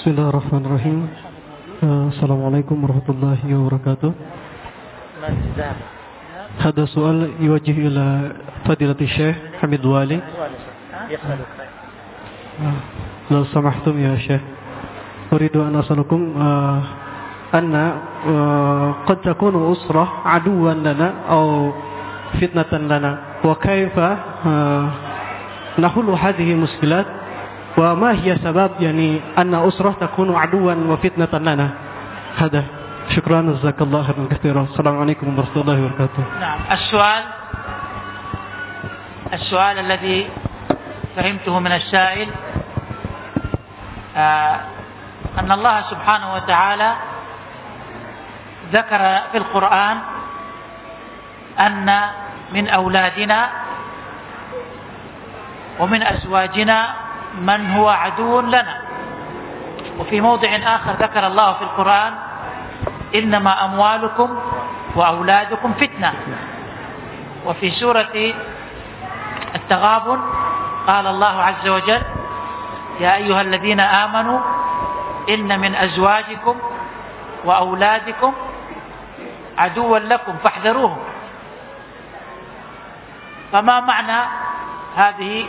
Bismillahirrahmanirrahim. Assalamualaikum warahmatullahi wabarakatuh. هذا سؤال يوجه إلى فضيلة الشيخ حميد والي لو سمحتم يا شيخ أريد أن أسألكم أن قد تكون أسرة عدوا لنا أو فتنة لنا وكيف نحل هذه المشكلات وما هي سبب يعني أن أسرة تكون عدوا وفتنة لنا هذا شكرا جزاك الله خيرا كثيرا السلام عليكم ورحمة الله وبركاته نعم السؤال السؤال الذي فهمته من السائل أن الله سبحانه وتعالى ذكر في القرآن أن من أولادنا ومن أزواجنا من هو عدو لنا. وفي موضع آخر ذكر الله في القرآن إنما أموالكم وأولادكم فتنة. وفي سورة التغابن قال الله عز وجل يا أيها الذين آمنوا إن من أزواجكم وأولادكم عدوا لكم فاحذروهم. فما معنى هذه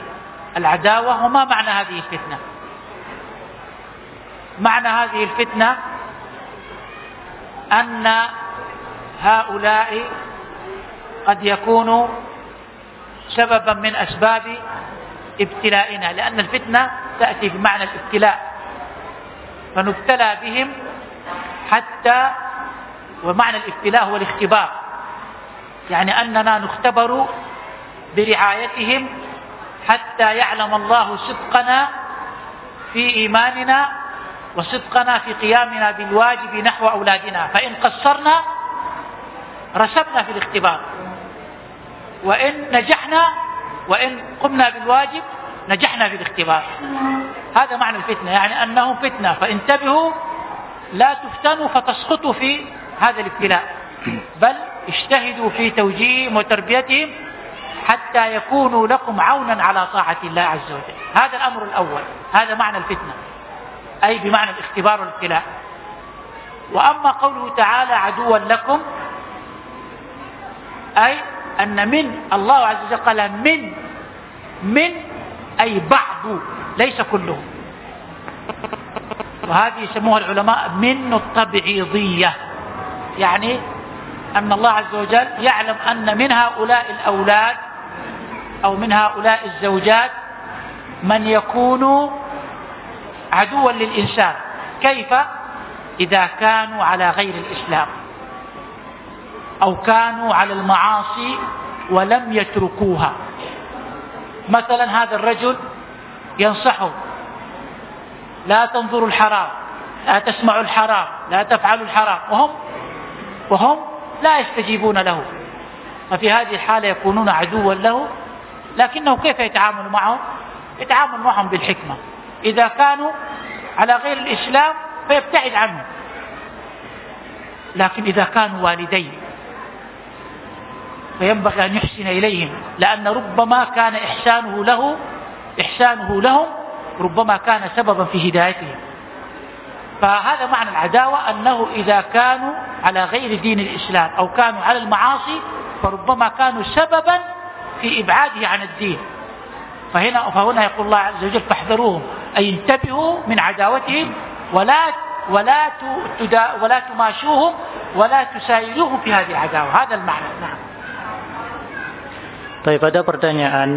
العداوة وما معنى هذه الفتنة؟ معنى هذه الفتنة أن هؤلاء قد يكونوا سببا من أسباب ابتلائنا لأن الفتنة تأتي بمعنى الابتلاء. فنبتلى بهم حتى ومعنى الابتلاء هو الاختبار. يعني أننا نختبر برعايتهم حتى يعلم الله صدقنا في إيماننا وصدقنا في قيامنا بالواجب نحو أولادنا. فإن قصرنا رسبنا في الاختبار. وإن نجحنا وإن قمنا بالواجب نجحنا في الاختبار. هذا معنى الفتنة يعني أنهم فتنة. فانتبهوا لا تفتنوا فتسقطوا في هذا الابتلاء. بل اجتهدوا في توجيههم وتربيتهم حتى يكونوا لكم عونا على طاعة الله عز وجل. هذا الأمر الأول. هذا معنى الفتنة. أي بمعنى الاختبار والابتلاء. وأما قوله تعالى عدوا لكم أي أن من الله عز وجل قال من من أي بعض ليس كله. وهذه يسموها العلماء من التبعيضية. يعني أن الله عز وجل يعلم أن من هؤلاء الأولاد أو من هؤلاء الزوجات من يكون عدوا للإنسان. كيف؟ إذا كانوا على غير الإسلام أو كانوا على المعاصي ولم يتركوها. مثلا هذا الرجل ينصحهم لا تنظروا الحرام لا تسمعوا الحرام لا تفعلوا الحرام. وهم؟ وهم؟ لا يستجيبون له. ففي هذه الحالة يكونون عدوا له لكنه كيف يتعامل معهم؟ يتعامل معهم بالحكمة. إذا كانوا على غير الإسلام فيبتعد عنهم لكن إذا كانوا والدين فينبغي أن يحسن إليهم لأن ربما كان إحسانه له إحسانه لهم ربما كان سببا في هدايتهم. فهذا معنى العداوة أنه إذا كانوا على غير دين الإسلام أو كانوا على المعاصي فربما كانوا سببا في إبعاده عن الدين. فهنا فهنا يقول الله عز وجل فاحذروهم أي انتبهوا من عداوتهم ولا ولا تدا ولا تماشوهم ولا تسايروهم في هذه العداوة. هذا المعنى. نعم. Tapi pada pertanyaan.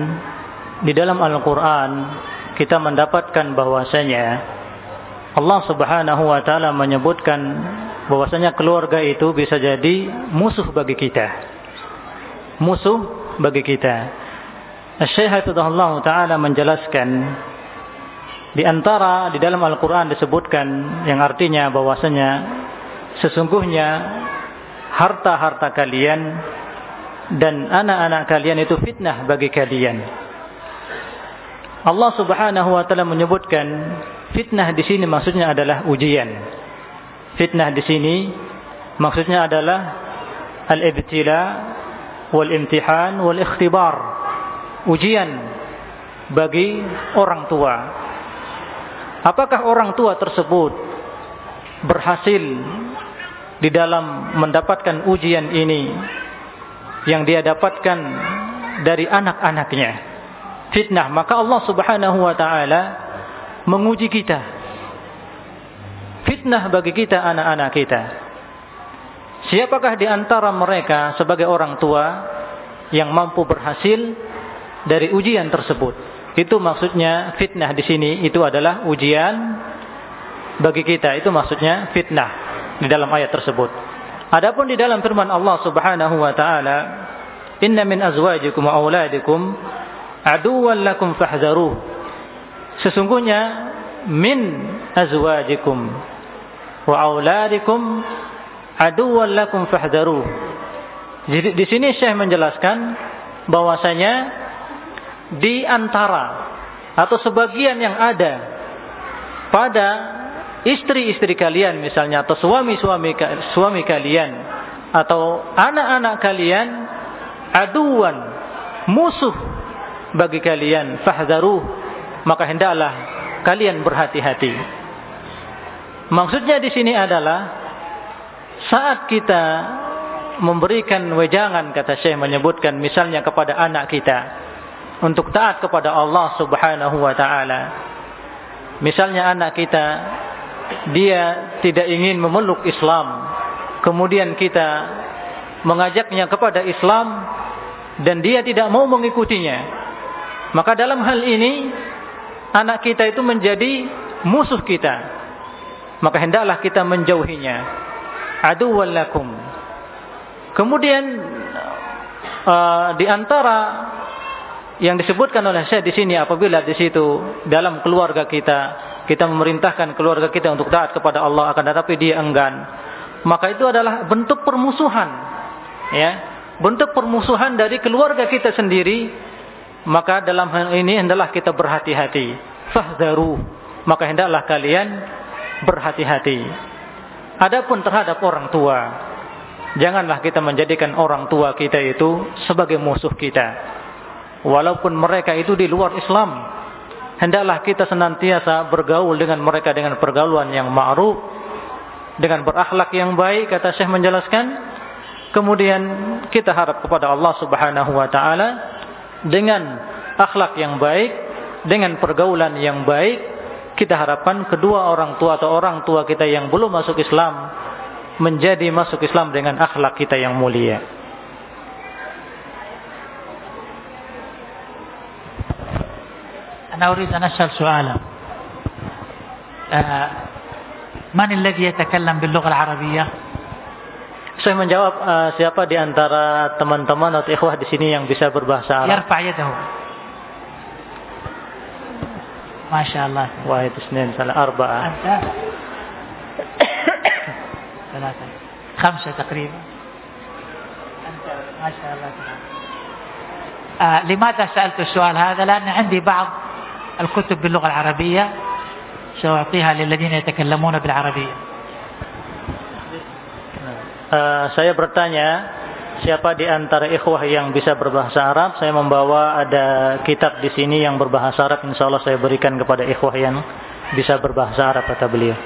Di dalam Al-Quran kita mendapatkan bahwasanya Allah Subhanahu Wa Taala menyebutkan bahwasanya keluarga itu bisa jadi musuh bagi kita, musuh bagi kita. Syekh Hafizahullah Taala menjelaskan di antara di dalam Al-Quran disebutkan yang artinya bahwasanya sesungguhnya harta-harta kalian dan anak-anak kalian itu fitnah bagi kalian. Allah Subhanahu wa taala menyebutkan fitnah di sini maksudnya adalah ujian. Fitnah di sini maksudnya adalah al-ibtila wal imtihan wal ikhtibar. Ujian bagi orang tua. Apakah orang tua tersebut berhasil di dalam mendapatkan ujian ini yang dia dapatkan dari anak-anaknya? Fitnah. Maka Allah Subhanahu wa taala menguji kita. Fitnah bagi kita anak-anak kita. Siapakah di antara mereka sebagai orang tua yang mampu berhasil dari ujian tersebut? Itu maksudnya fitnah di sini itu adalah ujian bagi kita. Itu maksudnya fitnah di dalam ayat tersebut. Adapun di dalam firman Allah Subhanahu wa taala, "Inna min azwajikum wa auladikum aduwwan lakum fahdharuh." Sesungguhnya min azwajikum wa auladikum aduwwan lakum fahdharuh. Jadi di sini Syekh menjelaskan bahwasanya di antara atau sebagian yang ada pada istri-istri kalian misalnya atau suami-suami suami kalian atau anak-anak kalian aduan musuh bagi kalian fahdharuh maka hendaklah kalian berhati-hati maksudnya di sini adalah saat kita memberikan wejangan kata Syekh menyebutkan misalnya kepada anak kita untuk taat kepada Allah Subhanahu wa taala. Misalnya anak kita dia tidak ingin memeluk Islam, kemudian kita mengajaknya kepada Islam dan dia tidak mau mengikutinya. Maka dalam hal ini anak kita itu menjadi musuh kita. Maka hendaklah kita menjauhinya. Aduwwal lakum. Kemudian uh, di antara yang disebutkan oleh saya di sini apabila di situ dalam keluarga kita kita memerintahkan keluarga kita untuk taat kepada Allah akan tetapi dia enggan maka itu adalah bentuk permusuhan ya bentuk permusuhan dari keluarga kita sendiri maka dalam hal ini hendaklah kita berhati-hati fahdharu maka hendaklah kalian berhati-hati. Adapun terhadap orang tua janganlah kita menjadikan orang tua kita itu sebagai musuh kita. Walaupun mereka itu di luar Islam hendaklah kita senantiasa bergaul dengan mereka dengan pergaulan yang ma'ruf dengan berakhlak yang baik kata Syekh menjelaskan. Kemudian kita harap kepada Allah Subhanahu wa taala dengan akhlak yang baik dengan pergaulan yang baik kita harapkan kedua orang tua atau orang tua kita yang belum masuk Islam menjadi masuk Islam dengan akhlak kita yang mulia أنا أريد أن أسأل سؤالا آه من الذي يتكلم باللغة العربية Saya menjawab uh, siapa di antara teman-teman atau ikhwah di sini yang bisa berbahasa Arab? يرفع يده ما شاء الله. واحد اثنين ثلاثة أربعة. ثلاثة. خمسة تقريبا. أنت؟ ما شاء الله آه لماذا سألت السؤال هذا؟ لأن عندي بعض الكتب باللغة العربية سأعطيها للذين يتكلمون بالعربية. uh, saya bertanya siapa di antara ikhwah yang bisa berbahasa Arab saya membawa ada kitab di sini yang berbahasa Arab insya Allah saya berikan kepada ikhwah yang bisa berbahasa Arab kata beliau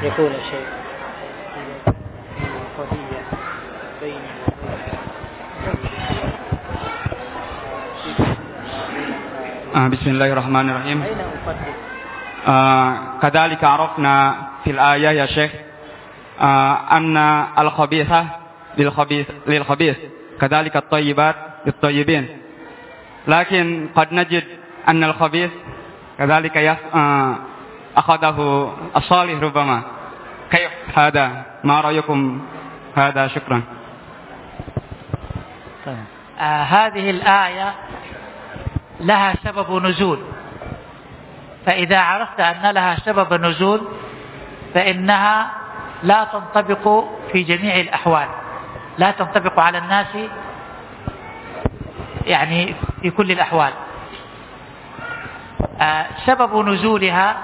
يكون الشيء آه بسم الله الرحمن الرحيم. آه كذلك عرفنا في الآية يا شيخ آه أن الخبيثة للخبيث, للخبيث كذلك الطيبات للطيبين. لكن قد نجد أن الخبيث كذلك آه أخذه الصالح ربما. كيف هذا؟ ما رأيكم؟ هذا شكرا. آه هذه الآية لها سبب نزول. فإذا عرفت أن لها سبب نزول فإنها لا تنطبق في جميع الأحوال. لا تنطبق على الناس يعني في كل الأحوال. آه سبب نزولها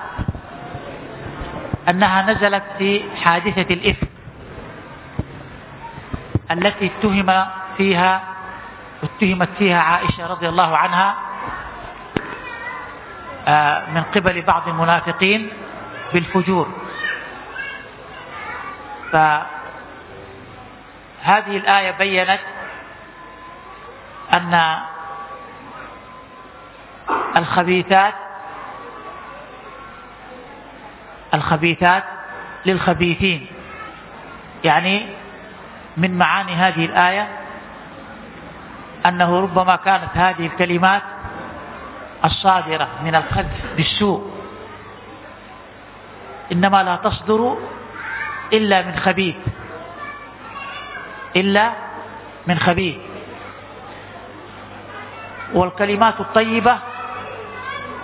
أنها نزلت في حادثة الإفك التي اتهم فيها اتهمت فيها عائشة رضي الله عنها آه، من قبل بعض المنافقين بالفجور. فهذه الآية بينت أن الخبيثات الخبيثات للخبيثين يعني من معاني هذه الآية أنه ربما كانت هذه الكلمات الصادرة من القذف بالسوء. إنما لا تصدر إلا من خبيث. إلا من خبيث. والكلمات الطيبة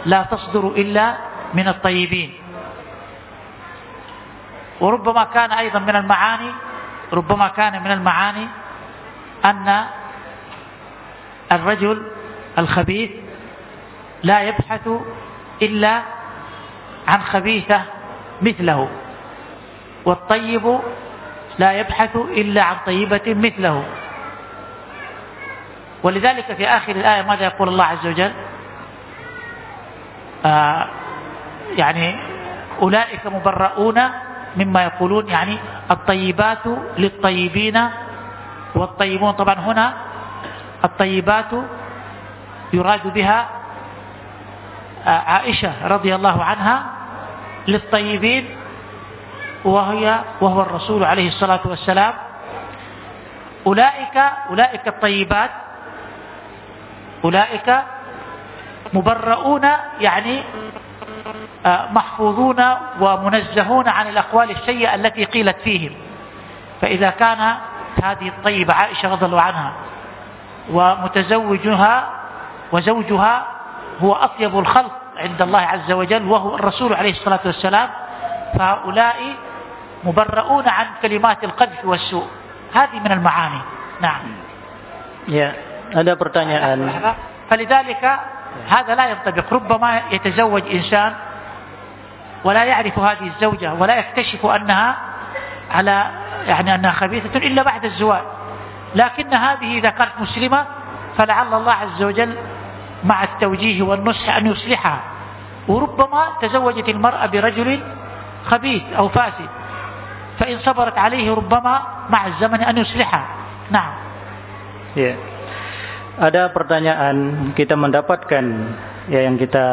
لا تصدر إلا من الطيبين. وربما كان أيضا من المعاني ربما كان من المعاني أن الرجل الخبيث لا يبحث إلا عن خبيثة مثله والطيب لا يبحث إلا عن طيبة مثله. ولذلك في آخر الآية ماذا يقول الله عز وجل؟ آه يعني أولئك مبرؤون مما يقولون يعني الطيبات للطيبين والطيبون. طبعا هنا الطيبات يراد بها آه، عائشة رضي الله عنها للطيبين وهي وهو الرسول عليه الصلاة والسلام. أولئك أولئك الطيبات أولئك مبرؤون يعني آه، محفوظون ومنزهون عن الأقوال السيئة التي قيلت فيهم. فإذا كان هذه الطيبة عائشة رضي الله عنها ومتزوجها وزوجها هو أطيب الخلق عند الله عز وجل وهو الرسول عليه الصلاة والسلام. فهؤلاء مبرؤون عن كلمات القذف والسوء. هذه من المعاني. نعم. Ya, ada pertanyaan. فلذلك هذا لا ينطبق. ربما يتزوج إنسان ولا يعرف هذه الزوجة ولا يكتشف أنها على يعني أنها خبيثة إلا بعد الزواج. لكن هذه إذا كانت مسلمة فلعل الله عز وجل مع التوجيه والنصح أن يصلحها وربما تزوجت المرأة برجل خبيث أو فاسد فإن صبرت عليه ربما مع الزمن أن يصلحها نعم Ya. Ada pertanyaan kita mendapatkan ya yang kita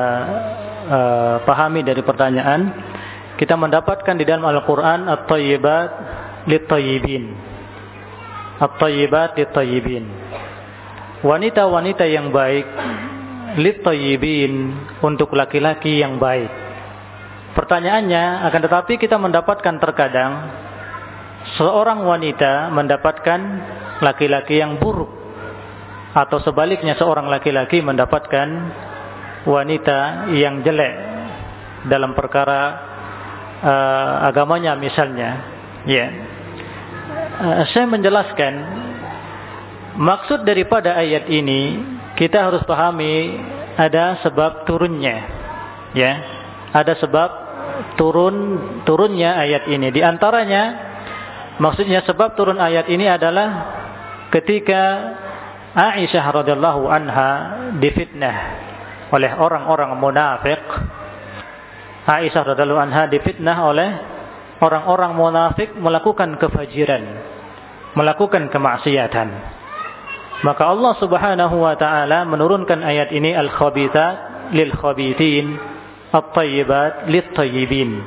uh, pahami dari pertanyaan kita mendapatkan di dalam Al-Qur'an at-thayyibat lit-tayyibin. At-thayyibat lit-tayyibin. Wanita-wanita yang baik. Lit-tayyibin. Untuk laki-laki yang baik. Pertanyaannya akan tetapi kita mendapatkan terkadang seorang wanita mendapatkan laki-laki yang buruk. Atau sebaliknya seorang laki-laki mendapatkan wanita yang jelek. Dalam perkara uh, agamanya misalnya. Ya. uh, saya menjelaskan maksud daripada ayat ini kita harus pahami ada sebab turunnya ya ada sebab turun turunnya ayat ini di antaranya Maksudnya sebab turun ayat ini adalah ketika Aisyah radhiyallahu anha difitnah oleh orang-orang munafik. Aisyah radhiyallahu anha difitnah oleh orang-orang munafik melakukan kefajiran, melakukan kemaksiatan. Maka Allah Subhanahu wa taala menurunkan ayat ini al-khabithat lil khabithin, at-tayyibat lit tayyibin.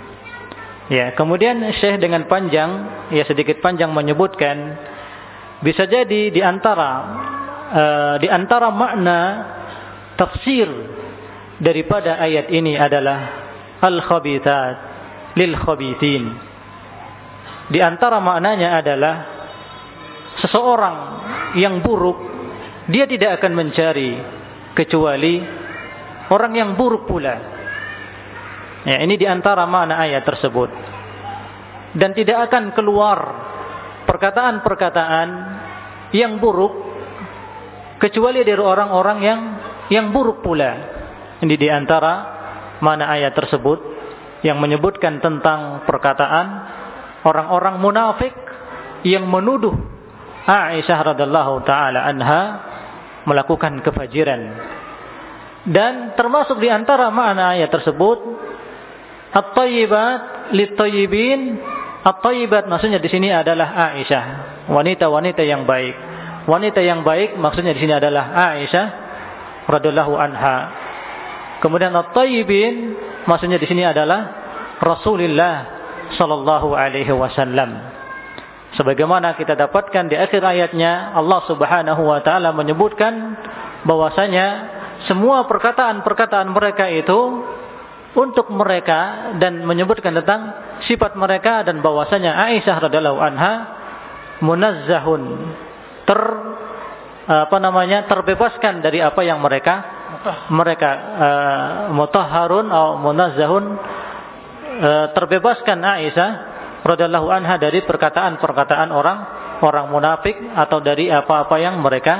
Ya, kemudian Syekh dengan panjang, ya sedikit panjang menyebutkan bisa jadi di antara uh, di antara makna tafsir daripada ayat ini adalah al-khabithat lil khabithin. Di antara maknanya adalah seseorang yang buruk dia tidak akan mencari kecuali orang yang buruk pula. Ya, ini di antara mana ayat tersebut. Dan tidak akan keluar perkataan-perkataan yang buruk kecuali dari orang-orang yang yang buruk pula. Ini di antara mana ayat tersebut yang menyebutkan tentang perkataan orang-orang munafik yang menuduh Aisyah radhiallahu taala anha melakukan kefajiran. Dan termasuk di antara makna ayat tersebut at-thayyibat lit-thayyibin at-thayyibat maksudnya di sini adalah Aisyah, wanita-wanita yang baik. Wanita yang baik maksudnya di sini adalah Aisyah radhiallahu anha. Kemudian at-thayyibin maksudnya di sini adalah Rasulullah sallallahu alaihi wasallam. Sebagaimana kita dapatkan di akhir ayatnya Allah Subhanahu wa taala menyebutkan bahwasanya semua perkataan-perkataan mereka itu untuk mereka dan menyebutkan tentang sifat mereka dan bahwasanya Aisyah radhiallahu anha munazzahun ter apa namanya terbebaskan dari apa yang mereka mereka uh, mutahharun atau munazzahun uh, terbebaskan Aisyah radhiyallahu anha dari perkataan-perkataan orang orang munafik atau dari apa-apa yang mereka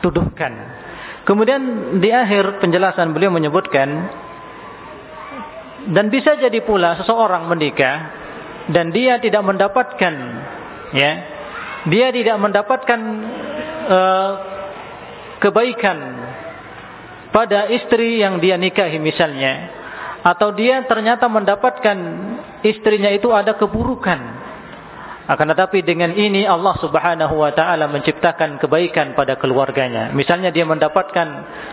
tuduhkan. Kemudian di akhir penjelasan beliau menyebutkan dan bisa jadi pula seseorang menikah dan dia tidak mendapatkan ya dia tidak mendapatkan uh, kebaikan pada istri yang dia nikahi misalnya atau dia ternyata mendapatkan istrinya itu ada keburukan. Akan tetapi dengan ini Allah Subhanahu wa taala menciptakan kebaikan pada keluarganya. Misalnya dia mendapatkan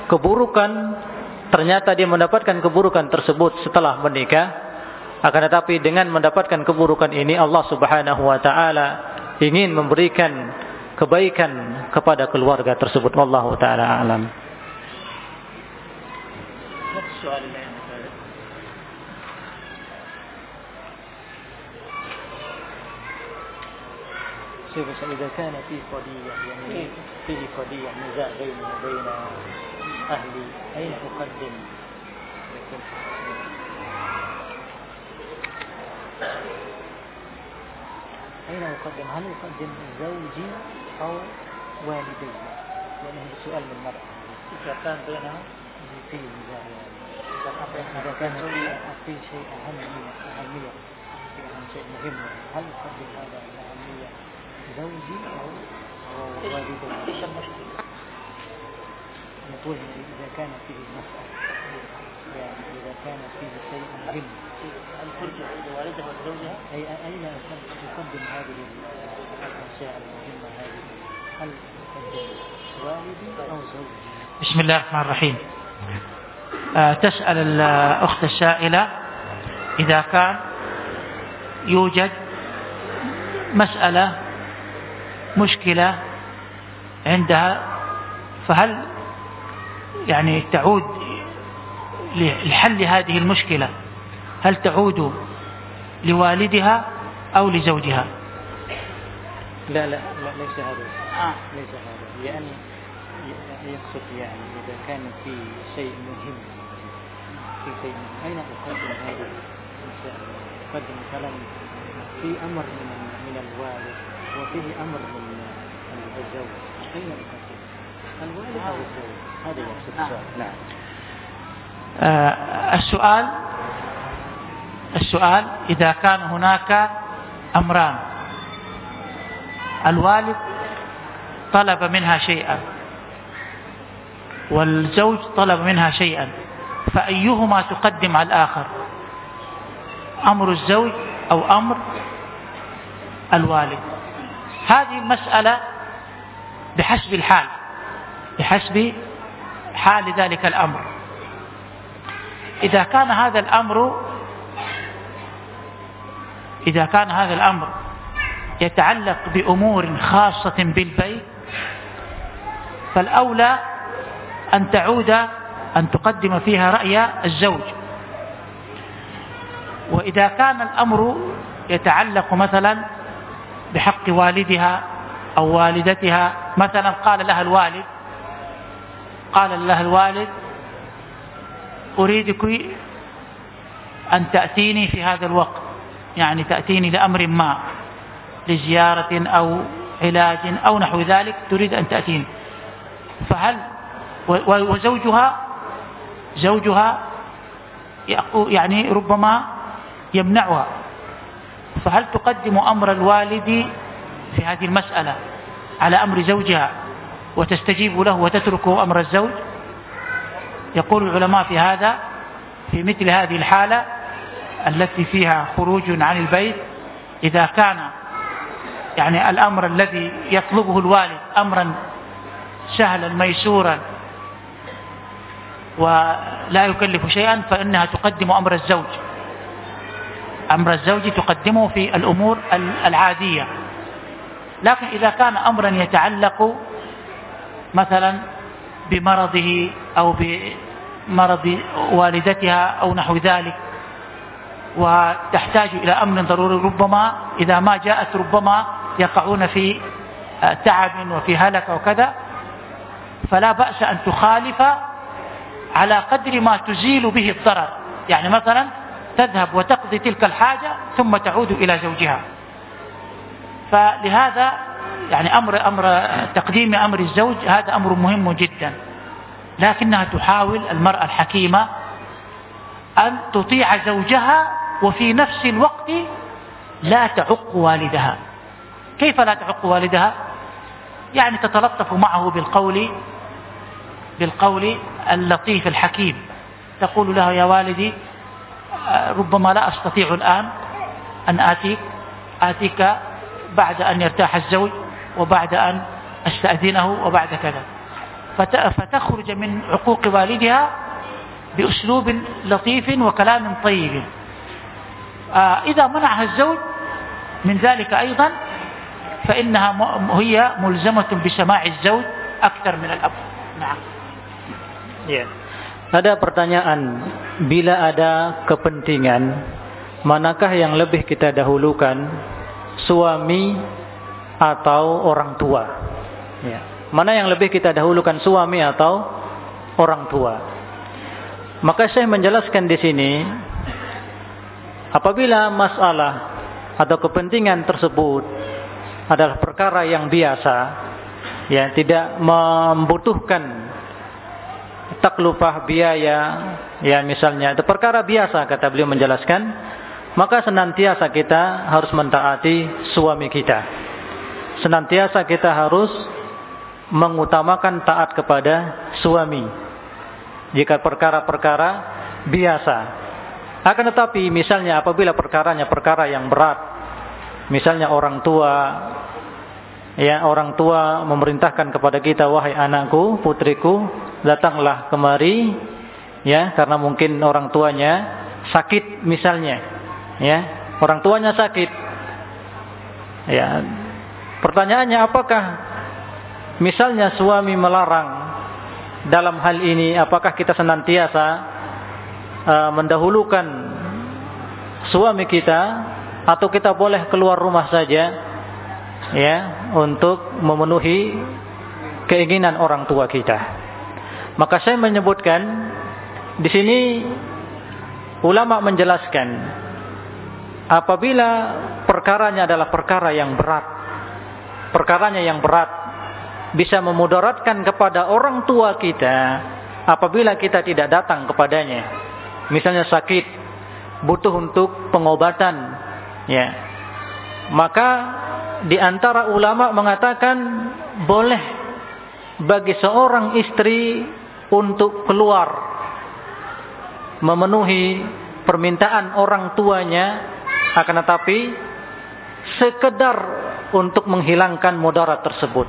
keburukan, ternyata dia mendapatkan keburukan tersebut setelah menikah. Akan tetapi dengan mendapatkan keburukan ini Allah Subhanahu wa taala ingin memberikan kebaikan kepada keluarga tersebut. Wallahu taala alam. شوف إذا كان في قضية يعني فيه قضية نزاع بيني وبين أهلي أين أقدم؟ أين أقدم؟ هل أقدم زوجي أو والدي؟ يعني هذا سؤال من المرأة إذا كان بينها في نزاع إذا كان في شيء أهم من أهمية. في أهم شيء مهم. هل أقدم هذا؟ زوجي أو والدي إيش المشكلة؟ نقول إذا كان فيه مسألة يعني إذا كان فيه شيء مهم هل ترجع إلى والدها وزوجها؟ أي أين تقدم هذه الأشياء المهمة هذه؟ هل تقدم والدي أو زوجي؟ بسم الله الرحمن الرحيم آه، تسأل الأخت السائلة إذا كان يوجد مسألة مشكلة عندها فهل يعني تعود لحل هذه المشكلة؟ هل تعود لوالدها أو لزوجها؟ لا لا, لا ليس هذا آه. ليس هذا يعني يقصد يعني إذا كان في شيء مهم في شيء مهم. أين أقدم هذا أقدم مثلا في أمر من من الوالد. وفيه أمر من الزوج أين يقدم الوالد أو الزوج؟ هذا يقصد نعم. السؤال نعم. آه السؤال السؤال إذا كان هناك أمران الوالد طلب منها شيئا والزوج طلب منها شيئا فأيهما تقدم على الآخر؟ أمر الزوج أو أمر الوالد؟ هذه المسألة بحسب الحال بحسب حال ذلك الأمر. إذا كان هذا الأمر إذا كان هذا الأمر يتعلق بأمور خاصة بالبيت فالأولى أن تعود أن تقدم فيها رأي الزوج. وإذا كان الأمر يتعلق مثلا بحق والدها أو والدتها. مثلا قال لها الوالد قال لها الوالد أريدك أن تأتيني في هذا الوقت يعني تأتيني لأمر ما لزيارة أو علاج أو نحو ذلك تريد أن تأتيني. فهل وزوجها زوجها يعني ربما يمنعها فهل تقدم أمر الوالد في هذه المسألة على أمر زوجها وتستجيب له وتترك أمر الزوج؟ يقول العلماء في هذا في مثل هذه الحالة التي فيها خروج عن البيت إذا كان يعني الأمر الذي يطلبه الوالد أمرا سهلا ميسورا ولا يكلف شيئا فإنها تقدم أمر الزوج. أمر الزوج تقدمه في الأمور العادية. لكن إذا كان أمرا يتعلق مثلا بمرضه أو بمرض والدتها أو نحو ذلك وتحتاج إلى أمر ضروري ربما إذا ما جاءت ربما يقعون في تعب وفي هلكة وكذا فلا بأس أن تخالف على قدر ما تزيل به الضرر. يعني مثلا تذهب وتقضي تلك الحاجة ثم تعود إلى زوجها. فلهذا يعني أمر, أمر تقديم أمر الزوج هذا أمر مهم جدا. لكنها تحاول المرأة الحكيمة أن تطيع زوجها وفي نفس الوقت لا تعق والدها. كيف لا تعق والدها؟ يعني تتلطف معه بالقول بالقول اللطيف الحكيم. تقول له يا والدي ربما لا أستطيع الآن أن آتيك آتيك بعد أن يرتاح الزوج وبعد أن أستأذنه وبعد كذا. فتخرج من عقوق والدها بأسلوب لطيف وكلام طيب. آه، إذا منعها الزوج من ذلك أيضا فإنها هي ملزمة بسماع الزوج أكثر من الأب. نعم. Ya. Ada pertanyaan, bila ada kepentingan, manakah yang lebih kita dahulukan, suami atau orang tua? Ya. Mana yang lebih kita dahulukan, suami atau orang tua? Maka saya menjelaskan di sini, apabila masalah atau kepentingan tersebut adalah perkara yang biasa, ya tidak membutuhkan taklufah biaya ya misalnya. Itu perkara biasa kata beliau menjelaskan. Maka senantiasa kita harus mentaati suami kita. Senantiasa kita harus mengutamakan taat kepada suami. Jika perkara-perkara biasa. Akan tetapi misalnya apabila perkaranya perkara yang berat. Misalnya orang tua ya orang tua memerintahkan kepada kita wahai anakku putriku datanglah kemari ya karena mungkin orang tuanya sakit misalnya ya. Orang tuanya sakit. Ya pertanyaannya apakah misalnya suami melarang dalam hal ini apakah kita senantiasa uh, mendahulukan suami kita atau kita boleh keluar rumah saja ya untuk memenuhi keinginan orang tua kita. Maka saya menyebutkan di sini ulama menjelaskan apabila perkaranya adalah perkara yang berat, perkaranya yang berat bisa memudaratkan kepada orang tua kita apabila kita tidak datang kepadanya. Misalnya sakit, butuh untuk pengobatan, ya. Maka di antara ulama mengatakan boleh bagi seorang istri untuk keluar memenuhi permintaan orang tuanya akan tetapi sekedar untuk menghilangkan mudarat tersebut.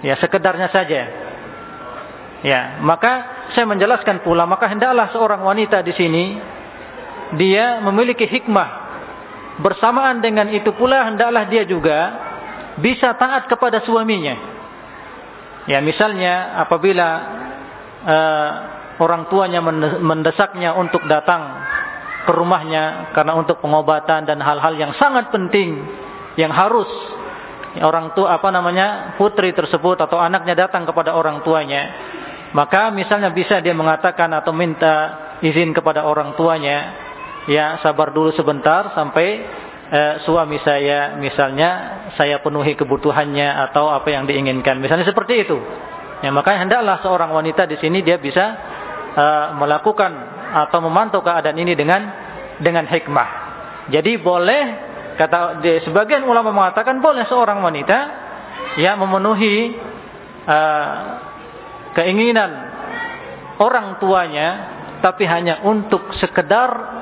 Ya sekedarnya saja. Ya maka saya menjelaskan pula maka hendaklah seorang wanita di sini dia memiliki hikmah. Bersamaan dengan itu pula hendaklah dia juga bisa taat kepada suaminya. Ya, misalnya apabila uh, orang tuanya mendesaknya untuk datang ke rumahnya karena untuk pengobatan dan hal-hal yang sangat penting yang harus orang tua apa namanya putri tersebut atau anaknya datang kepada orang tuanya maka misalnya bisa dia mengatakan atau minta izin kepada orang tuanya ya sabar dulu sebentar sampai eh, suami saya misalnya saya penuhi kebutuhannya atau apa yang diinginkan. Misalnya seperti itu. Ya makanya hendaklah seorang wanita di sini dia bisa eh, melakukan atau memantau keadaan ini dengan dengan hikmah. Jadi boleh kata sebagian ulama mengatakan boleh seorang wanita ya memenuhi uh, keinginan orang tuanya tapi hanya untuk sekedar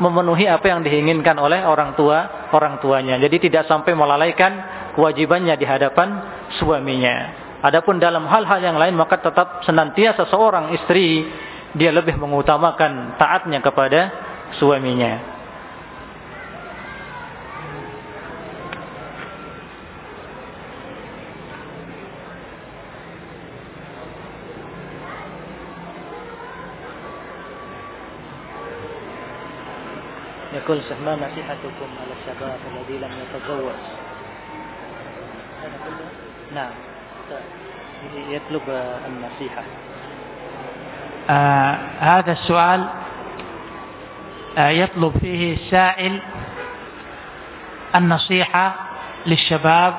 memenuhi apa yang diinginkan oleh orang tua orang tuanya. Jadi tidak sampai melalaikan kewajibannya di hadapan suaminya. Adapun dalam hal-hal yang lain maka tetap senantiasa seorang istri dia lebih mengutamakan taatnya kepada suaminya. يقول ما نصيحتكم على الشباب الذي لم يتزوج نعم. يطلب النصيحة آه هذا السؤال آه يطلب فيه السائل النصيحة للشباب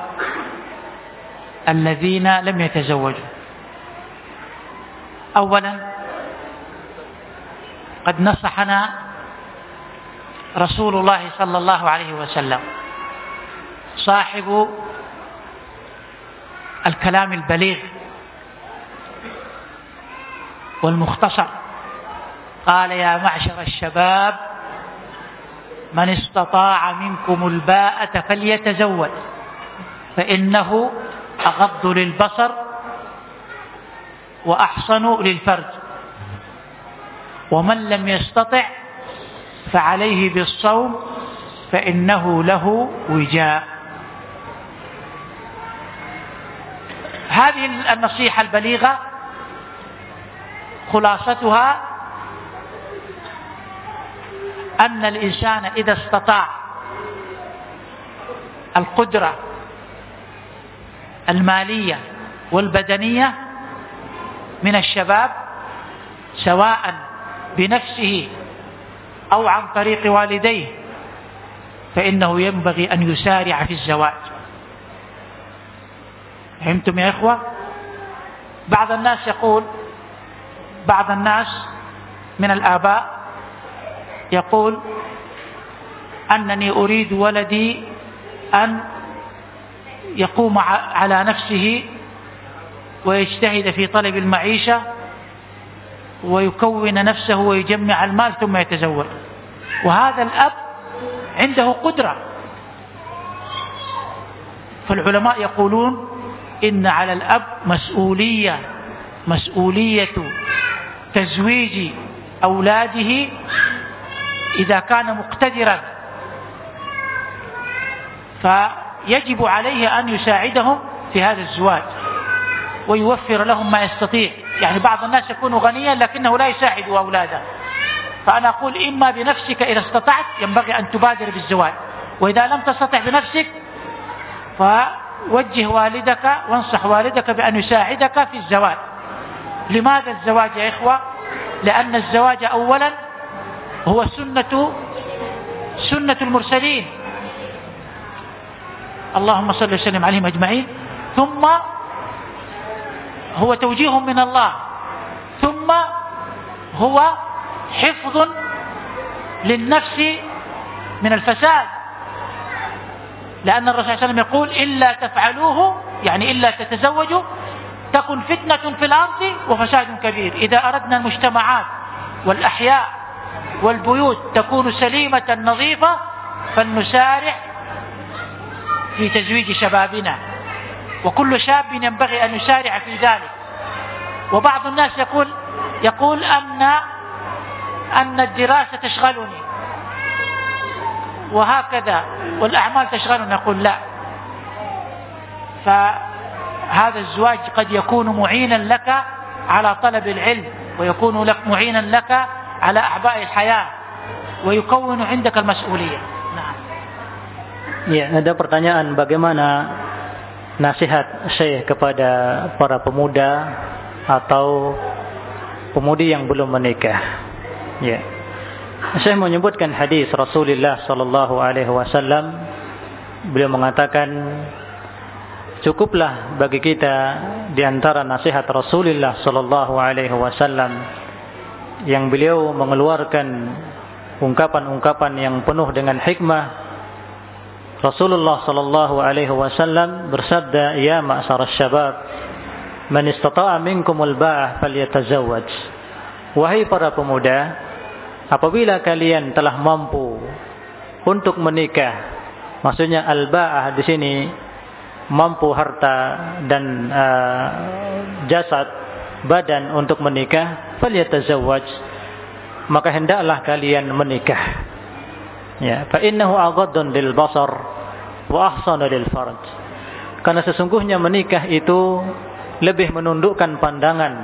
الذين لم يتزوجوا. أولا قد نصحنا رسول الله صلى الله عليه وسلم. صاحب الكلام البليغ والمختصر. قال يا معشر الشباب من استطاع منكم الباءة فليتزوج فإنه أغض للبصر وأحصن للفرج. ومن لم يستطع فعليه بالصوم فإنه له وجاء. هذه النصيحة البليغة خلاصتها أن الإنسان إذا استطاع القدرة المالية والبدنية من الشباب سواء بنفسه أو عن طريق والديه فإنه ينبغي أن يسارع في الزواج. فهمتم يا إخوة؟ بعض الناس يقول بعض الناس من الآباء يقول أنني أريد ولدي أن يقوم على نفسه ويجتهد في طلب المعيشة ويكون نفسه ويجمع المال ثم يتزوج. وهذا الأب عنده قدرة. فالعلماء يقولون إن على الأب مسؤولية مسؤولية تزويج أولاده إذا كان مقتدرا. فيجب عليه أن يساعدهم في هذا الزواج ويوفر لهم ما يستطيع. يعني بعض الناس يكون غنيا لكنه لا يساعد أولاده. فأنا أقول إما بنفسك إذا استطعت ينبغي أن تبادر بالزواج. وإذا لم تستطع بنفسك فوجه والدك وانصح والدك بأن يساعدك في الزواج. لماذا الزواج يا إخوة؟ لأن الزواج أولا هو سنة سنة المرسلين. اللهم صل وسلم عليهم أجمعين. ثم هو توجيه من الله. ثم هو حفظ للنفس من الفساد. لأن الرسول صلى الله عليه وسلم يقول إلا تفعلوه يعني إلا تتزوجوا تكن فتنة في الأرض وفساد كبير. إذا أردنا المجتمعات والأحياء والبيوت تكون سليمة نظيفة فلنسارع في تزويج شبابنا. وكل شاب ينبغي أن يسارع في ذلك. وبعض الناس يقول يقول أن أن الدراسة تشغلني. وهكذا. والأعمال تشغلني. نقول لا. فهذا الزواج قد يكون معينا لك على طلب العلم ويكون لك معينا لك على أعباء الحياة ويكون عندك المسؤولية. نعم. Ya, ada pertanyaan bagaimana nasihat Syekh kepada para pemuda atau pemudi yang belum menikah. Ya. Syekh menyebutkan hadis Rasulullah sallallahu alaihi wasallam beliau mengatakan cukuplah bagi kita di antara nasihat Rasulullah sallallahu alaihi wasallam yang beliau mengeluarkan ungkapan-ungkapan yang penuh dengan hikmah Rasulullah sallallahu alaihi wasallam bersabda, "Ya ma'syar syabab, man istata'a minkumul ba'ah falyatazawwaj." Wahai para pemuda, apabila kalian telah mampu untuk menikah, maksudnya al-ba'ah di sini mampu harta dan uh, jasad badan untuk menikah, falyatazawwaj. Maka hendaklah kalian menikah. Ya, fa innahu aghadun lil basar wa ahsanu lil farj. Karena sesungguhnya menikah itu lebih menundukkan pandangan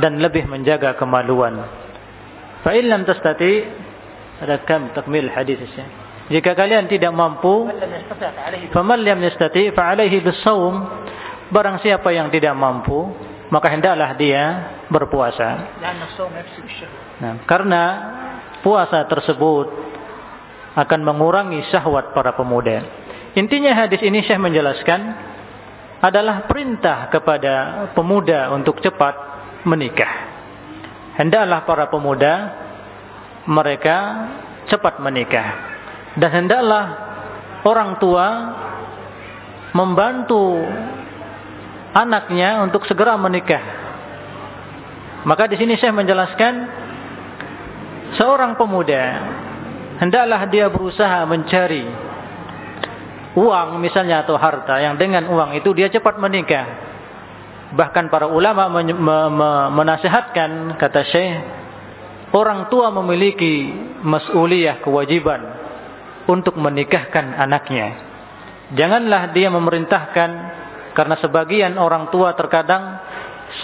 dan lebih menjaga kemaluan. Fa in lam tastati ada kam takmil hadis ini. Jika kalian tidak mampu, faman lam yastati fa alaihi bisawm. Barang siapa yang tidak mampu, maka hendaklah dia berpuasa. Nah, karena puasa tersebut akan mengurangi syahwat para pemuda. Intinya hadis ini Syekh menjelaskan adalah perintah kepada pemuda untuk cepat menikah. Hendaklah para pemuda mereka cepat menikah. Dan hendaklah orang tua membantu anaknya untuk segera menikah. Maka di sini saya menjelaskan seorang pemuda hendaklah dia berusaha mencari uang misalnya atau harta yang dengan uang itu dia cepat menikah. Bahkan para ulama men menasihatkan kata Syekh orang tua memiliki mas'uliyah kewajiban untuk menikahkan anaknya. Janganlah dia memerintahkan karena sebagian orang tua terkadang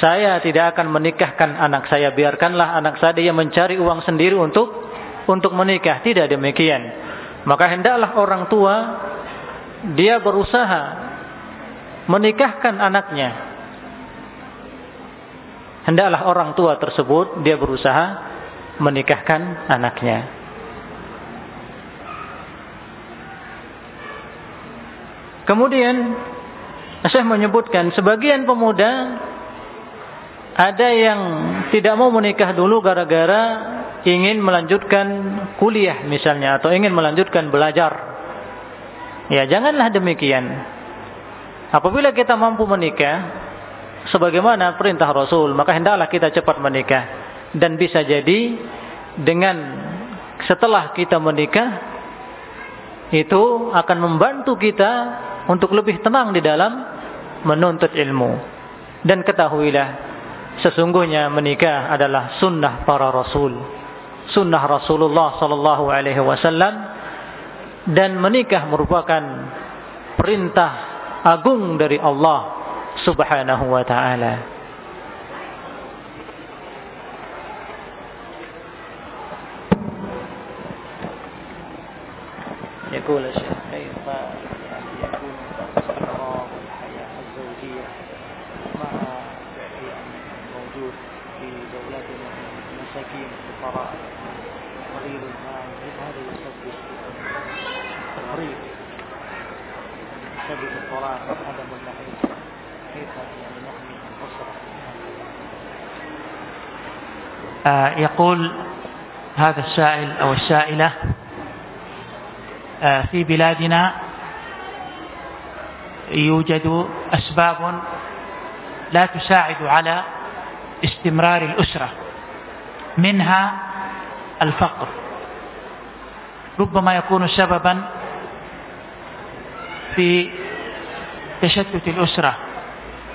saya tidak akan menikahkan anak saya biarkanlah anak saya dia mencari uang sendiri untuk untuk menikah. Tidak demikian. Maka hendaklah orang tua dia berusaha menikahkan anaknya. Hendaklah orang tua tersebut dia berusaha menikahkan anaknya. Kemudian saya menyebutkan sebagian pemuda ada yang tidak mau menikah dulu gara-gara ingin melanjutkan kuliah misalnya atau ingin melanjutkan belajar. Ya, janganlah demikian. Apabila kita mampu menikah sebagaimana perintah Rasul, maka hendaklah kita cepat menikah dan bisa jadi dengan setelah kita menikah itu akan membantu kita untuk lebih tenang di dalam menuntut ilmu. Dan ketahuilah sesungguhnya menikah adalah sunnah para rasul sunnah Rasulullah sallallahu alaihi wasallam dan menikah merupakan perintah agung dari Allah Subhanahu wa taala. يقول الشيخ كيف يكون الاستقرار والحياة الزوجية مع موجود في دولتنا مساكين فقراء كيف آه يقول هذا السائل أو السائلة آه في بلادنا يوجد أسباب لا تساعد على استمرار الأسرة منها الفقر. ربما يكون سببا في تشتت الأسرة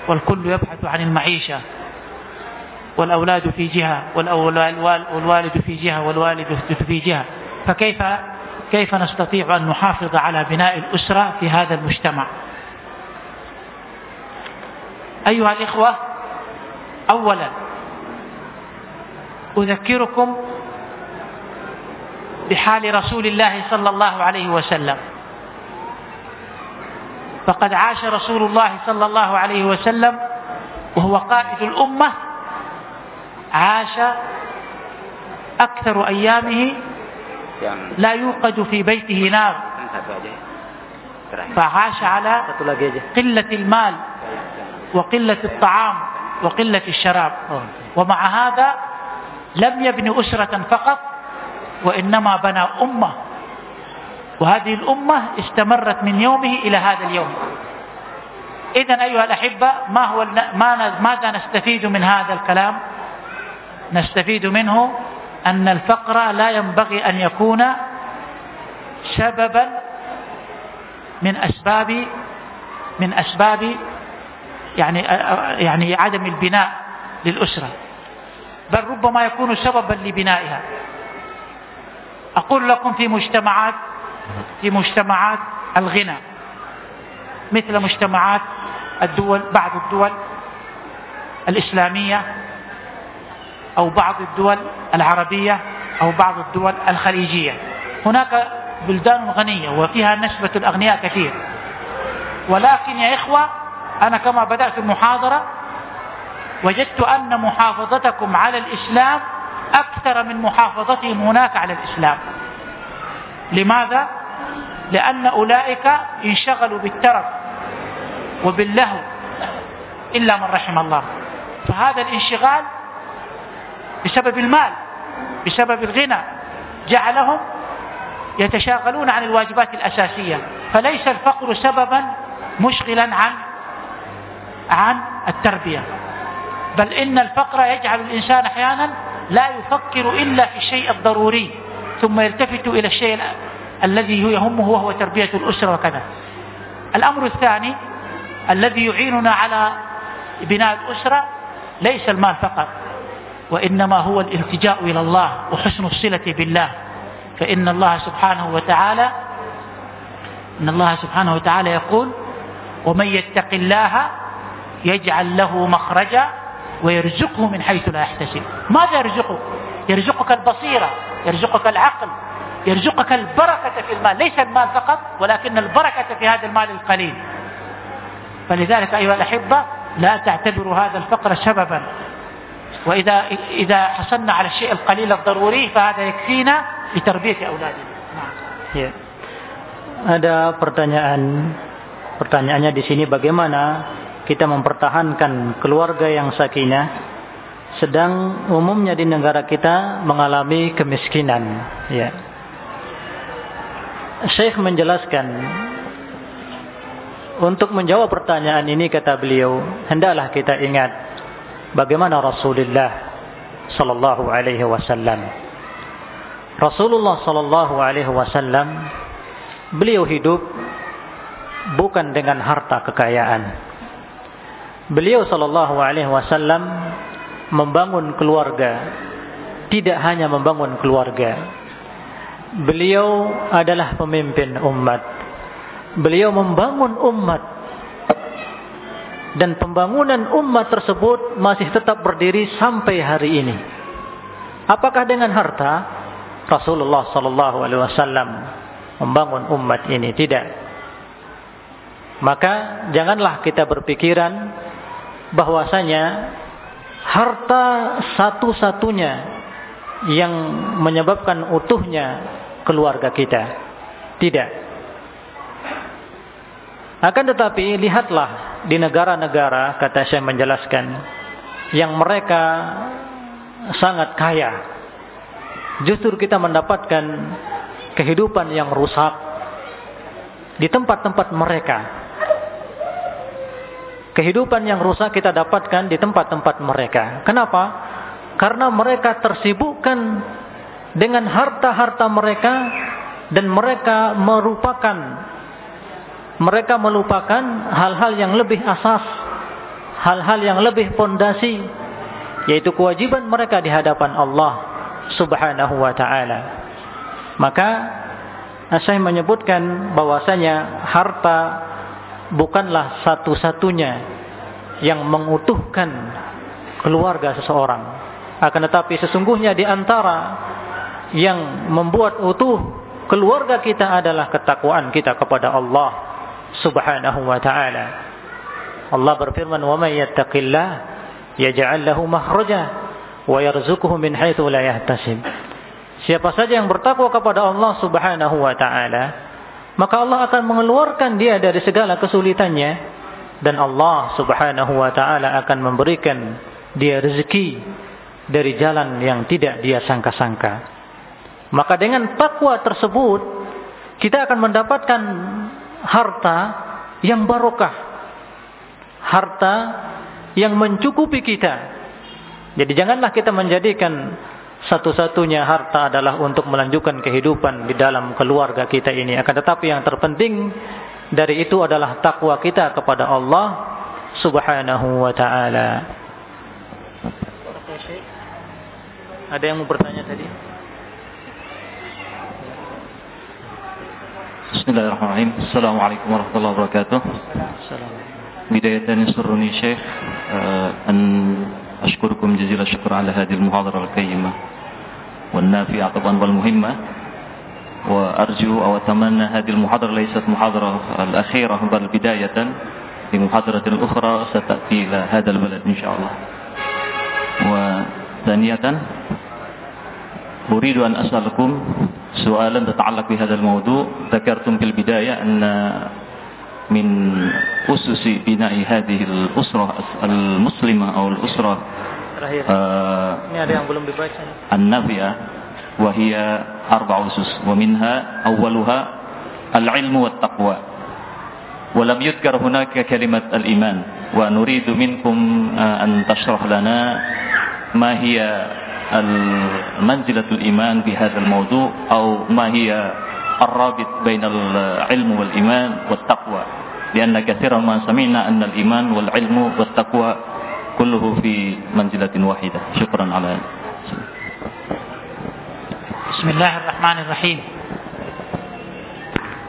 والكل يبحث عن المعيشة والأولاد في جهة والوالد في جهة والوالد في جهة. فكيف كيف نستطيع أن نحافظ على بناء الأسرة في هذا المجتمع؟ أيها الإخوة أولا أذكركم بحال رسول الله صلى الله عليه وسلم. فقد عاش رسول الله صلى الله عليه وسلم وهو قائد الأمة عاش أكثر أيامه لا يوقد في بيته نار. فعاش على قلة المال وقلة الطعام وقلة الشراب. ومع هذا لم يبني أسرة فقط وإنما بنى أمة. وهذه الأمة استمرت من يومه إلى هذا اليوم. إذا أيها الأحبة ما هو ما ماذا نستفيد من هذا الكلام؟ نستفيد منه أن الفقر لا ينبغي أن يكون سببا من أسباب من أسباب يعني يعني عدم البناء للأسرة. بل ربما يكون سببا لبنائها. أقول لكم في مجتمعات في مجتمعات الغنى. مثل مجتمعات الدول بعض الدول الإسلامية أو بعض الدول العربية أو بعض الدول الخليجية. هناك بلدان غنية وفيها نسبة الأغنياء كثير. ولكن يا إخوة أنا كما بدأت المحاضرة وجدت أن محافظتكم على الإسلام أكثر من محافظتهم هناك على الإسلام. لماذا؟ لأن أولئك انشغلوا بالترف وباللهو إلا من رحم الله. فهذا الانشغال بسبب المال بسبب الغنى جعلهم يتشاغلون عن الواجبات الأساسية. فليس الفقر سببا مشغلا عن عن التربية. بل إن الفقر يجعل الإنسان أحيانا لا يفكر إلا في الشيء الضروري ثم يلتفت إلى الشيء الذي يهمه وهو تربية الأسرة وكذا. الأمر الثاني الذي يعيننا على بناء الأسرة ليس المال فقط وإنما هو الالتجاء إلى الله وحسن الصلة بالله. فإن الله سبحانه وتعالى إن الله سبحانه وتعالى يقول ومن يتق الله يجعل له مخرجا ويرزقه من حيث لا يحتسب. ماذا يرزقك يرزقك البصيرة يرزقك العقل يرزقك البركة في المال ليس المال فقط ولكن البركة في هذا المال القليل فلذلك أيها الأحبة لا تعتبروا هذا الفقر سببا وإذا إذا حصلنا على الشيء القليل الضروري فهذا يكفينا لتربية أولادنا نعم. Ya. Ada pertanyaan. Pertanyaannya di sini bagaimana kita mempertahankan keluarga yang sakinah sedang umumnya di negara kita mengalami kemiskinan. Ya. Syekh menjelaskan untuk menjawab pertanyaan ini kata beliau, hendaklah kita ingat bagaimana Rasulullah sallallahu alaihi wasallam. Rasulullah sallallahu alaihi wasallam beliau hidup bukan dengan harta kekayaan. Beliau sallallahu alaihi wasallam membangun keluarga tidak hanya membangun keluarga Beliau adalah pemimpin umat. Beliau membangun umat. Dan pembangunan umat tersebut masih tetap berdiri sampai hari ini. Apakah dengan harta? Rasulullah sallallahu alaihi wasallam membangun umat ini tidak. Maka janganlah kita berpikiran bahwasanya harta satu-satunya yang menyebabkan utuhnya keluarga kita. Tidak. Akan tetapi lihatlah di negara-negara kata saya menjelaskan yang mereka sangat kaya. Justru kita mendapatkan kehidupan yang rusak di tempat-tempat mereka. Kehidupan yang rusak kita dapatkan di tempat-tempat mereka. Kenapa? Karena mereka tersibukkan dengan harta-harta mereka dan mereka merupakan mereka melupakan hal-hal yang lebih asas, hal-hal yang lebih pondasi yaitu kewajiban mereka di hadapan Allah Subhanahu wa taala. Maka saya menyebutkan bahwasanya harta bukanlah satu-satunya yang mengutuhkan keluarga seseorang. Akan tetapi sesungguhnya di antara yang membuat utuh keluarga kita adalah ketakwaan kita kepada Allah Subhanahu wa taala. Allah berfirman, "Wa may yattaqillah yaj'al lahu makhraja wa yarzuquhu min haitsu la yahtasib." Siapa saja yang bertakwa kepada Allah Subhanahu wa taala, maka Allah akan mengeluarkan dia dari segala kesulitannya dan Allah Subhanahu wa taala akan memberikan dia rezeki dari jalan yang tidak dia sangka-sangka. Maka dengan takwa tersebut kita akan mendapatkan harta yang barokah. Harta yang mencukupi kita. Jadi janganlah kita menjadikan satu-satunya harta adalah untuk melanjutkan kehidupan di dalam keluarga kita ini. Akan tetapi yang terpenting dari itu adalah takwa kita kepada Allah Subhanahu wa taala. Ada yang mau bertanya tadi? Bismillahirrahmanirrahim. Assalamualaikum warahmatullahi wabarakatuh. بداية يسرني شيخ أن أشكركم جزيل الشكر على هذه المحاضرة القيمة والنافعة طبعا والمهمة وأرجو أو أتمنى هذه المحاضرة ليست محاضرة الأخيرة بل بداية لمحاضرة أخرى ستأتي إلى هذا البلد إن شاء الله وثانية أريد أن أسألكم سؤالا تتعلق بهذا الموضوع. ذكرتم في البداية أن من أسس بناء هذه الأسرة المسلمة أو الأسرة آه النافئة وهي أربع أسس ومنها أولها العلم والتقوى. ولم يذكر هناك كلمة الإيمان. ونريد منكم آه، أن تشرح لنا ما هي منزلة الإيمان بهذا الموضوع أو ما هي الرابط بين العلم والإيمان والتقوى. لأن كثيرا ما سمعنا أن الإيمان والعلم والتقوى كله في منزلة واحدة. شكرا على بسم الله الرحمن الرحيم.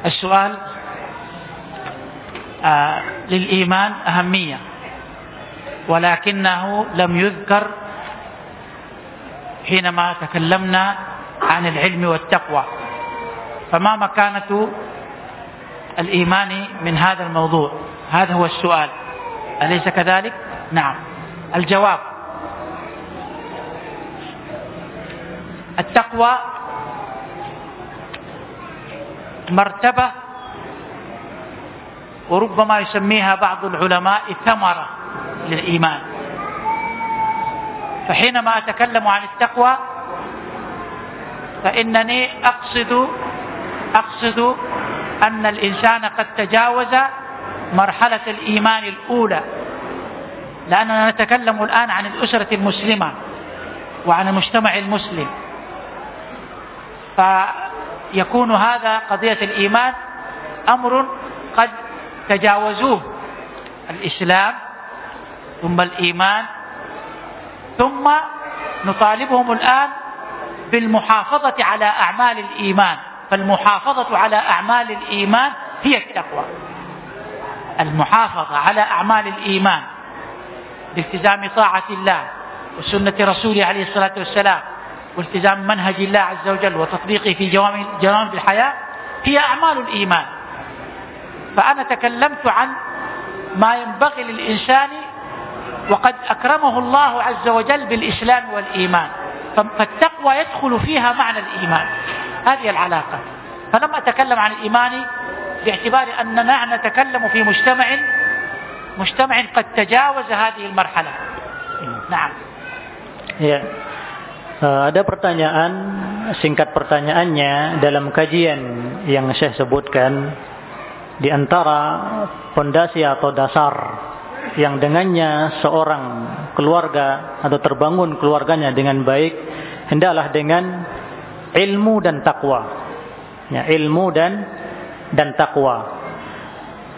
السؤال آه للإيمان أهمية ولكنه لم يذكر حينما تكلمنا عن العلم والتقوى. فما مكانة الإيمان من هذا الموضوع؟ هذا هو السؤال. أليس كذلك؟ نعم. الجواب. التقوى مرتبة وربما يسميها بعض العلماء ثمرة للإيمان. فحينما أتكلم عن التقوى فإنني أقصد أقصد أن الإنسان قد تجاوز مرحلة الإيمان الأولى. لأننا نتكلم الآن عن الأسرة المسلمة وعن المجتمع المسلم. فيكون هذا قضية الإيمان أمر قد تجاوزوه. الإسلام ثم الإيمان ثم نطالبهم الآن بالمحافظة على أعمال الإيمان. فالمحافظة على أعمال الإيمان هي التقوى. المحافظة على أعمال الإيمان بالتزام طاعة الله وسنة رسوله عليه الصلاة والسلام والتزام منهج الله عز وجل وتطبيقه في جوانب الحياة هي أعمال الإيمان. فأنا تكلمت عن ما ينبغي للإنسان وقد أكرمه الله عز وجل بالإسلام والإيمان. فالتقوى يدخل فيها معنى الإيمان. هذه العلاقة. فلم أتكلم عن الإيمان باعتبار أننا نتكلم في مجتمع مجتمع قد تجاوز هذه المرحلة. نعم. Ya. Ada pertanyaan singkat pertanyaannya dalam kajian yang saya sebutkan di antara pondasi atau dasar yang dengannya seorang keluarga atau terbangun keluarganya dengan baik hendaklah dengan ilmu dan takwa. Ya, ilmu dan dan takwa.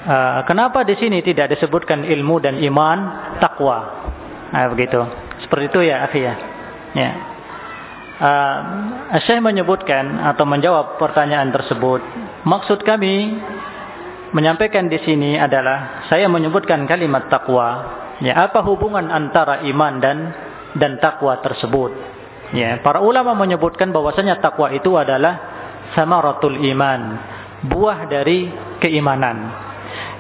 Uh, kenapa di sini tidak disebutkan ilmu dan iman, takwa? Nah, begitu. Seperti itu ya, akhi ya. Ya. Uh, Syekh menyebutkan atau menjawab pertanyaan tersebut. Maksud kami menyampaikan di sini adalah saya menyebutkan kalimat takwa. Ya, apa hubungan antara iman dan dan takwa tersebut? Ya, para ulama menyebutkan bahwasanya takwa itu adalah samaratul iman, buah dari keimanan.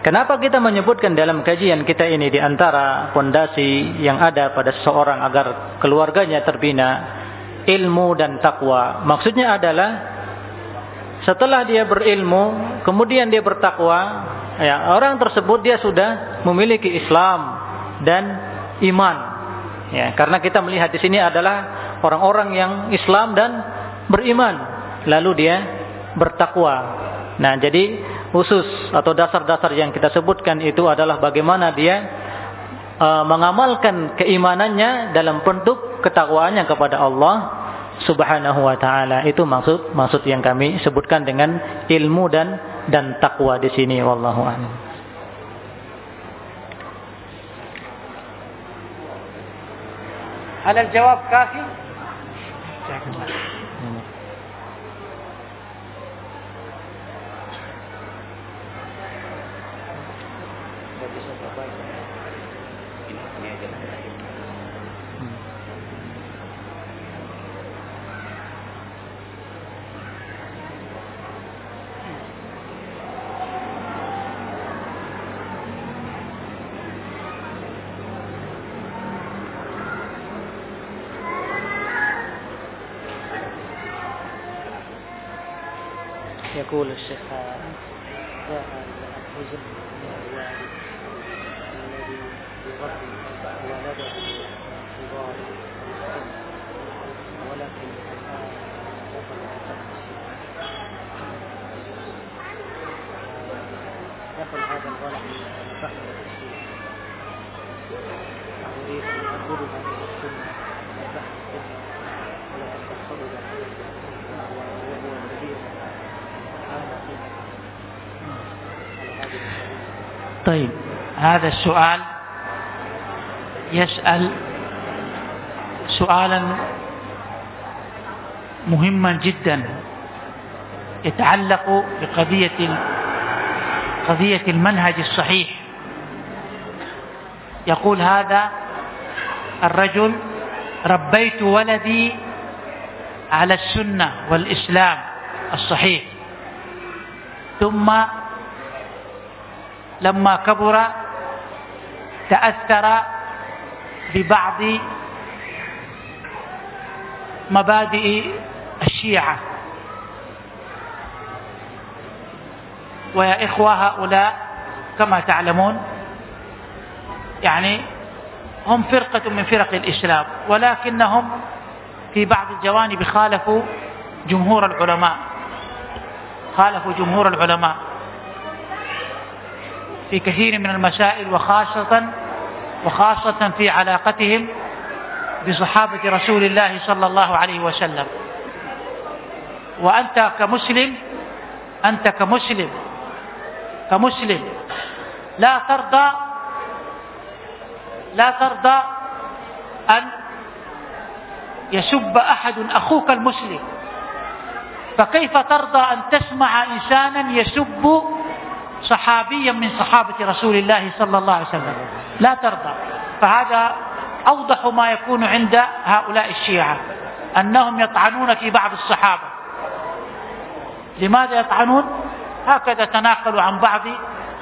Kenapa kita menyebutkan dalam kajian kita ini di antara fondasi yang ada pada seseorang agar keluarganya terbina ilmu dan takwa. Maksudnya adalah setelah dia berilmu, kemudian dia bertakwa, ya, orang tersebut dia sudah memiliki Islam dan iman. Ya, karena kita melihat di sini adalah orang-orang yang Islam dan beriman. Lalu dia bertakwa. Nah, jadi usus atau dasar-dasar yang kita sebutkan itu adalah bagaimana dia uh, mengamalkan keimanannya dalam bentuk ketakwaannya kepada Allah Subhanahu wa taala. Itu maksud maksud yang kami sebutkan dengan ilmu dan dan takwa di sini wallahu a'lam. Ada jawab kaki? Janganlah. کول شي. هذا السؤال يسأل سؤالا مهما جدا يتعلق بقضية قضية المنهج الصحيح. يقول هذا الرجل ربيت ولدي على السنة والإسلام الصحيح. ثم لما كبر تأثر ببعض مبادئ الشيعة. ويا إخوة هؤلاء كما تعلمون يعني هم فرقة من فرق الإسلام ولكنهم في بعض الجوانب خالفوا جمهور العلماء. خالفوا جمهور العلماء. في كثير من المسائل وخاصة وخاصة في علاقتهم بصحابة رسول الله صلى الله عليه وسلم. وأنت كمسلم أنت كمسلم كمسلم لا ترضى لا ترضى أن يسب أحد أخوك المسلم. فكيف ترضى أن تسمع إنسانا يسب صحابيا من صحابة رسول الله صلى الله عليه وسلم. لا ترضى. فهذا أوضح ما يكون عند هؤلاء الشيعة أنهم يطعنون في بعض الصحابة. لماذا يطعنون؟ هكذا تناقلوا عن بعض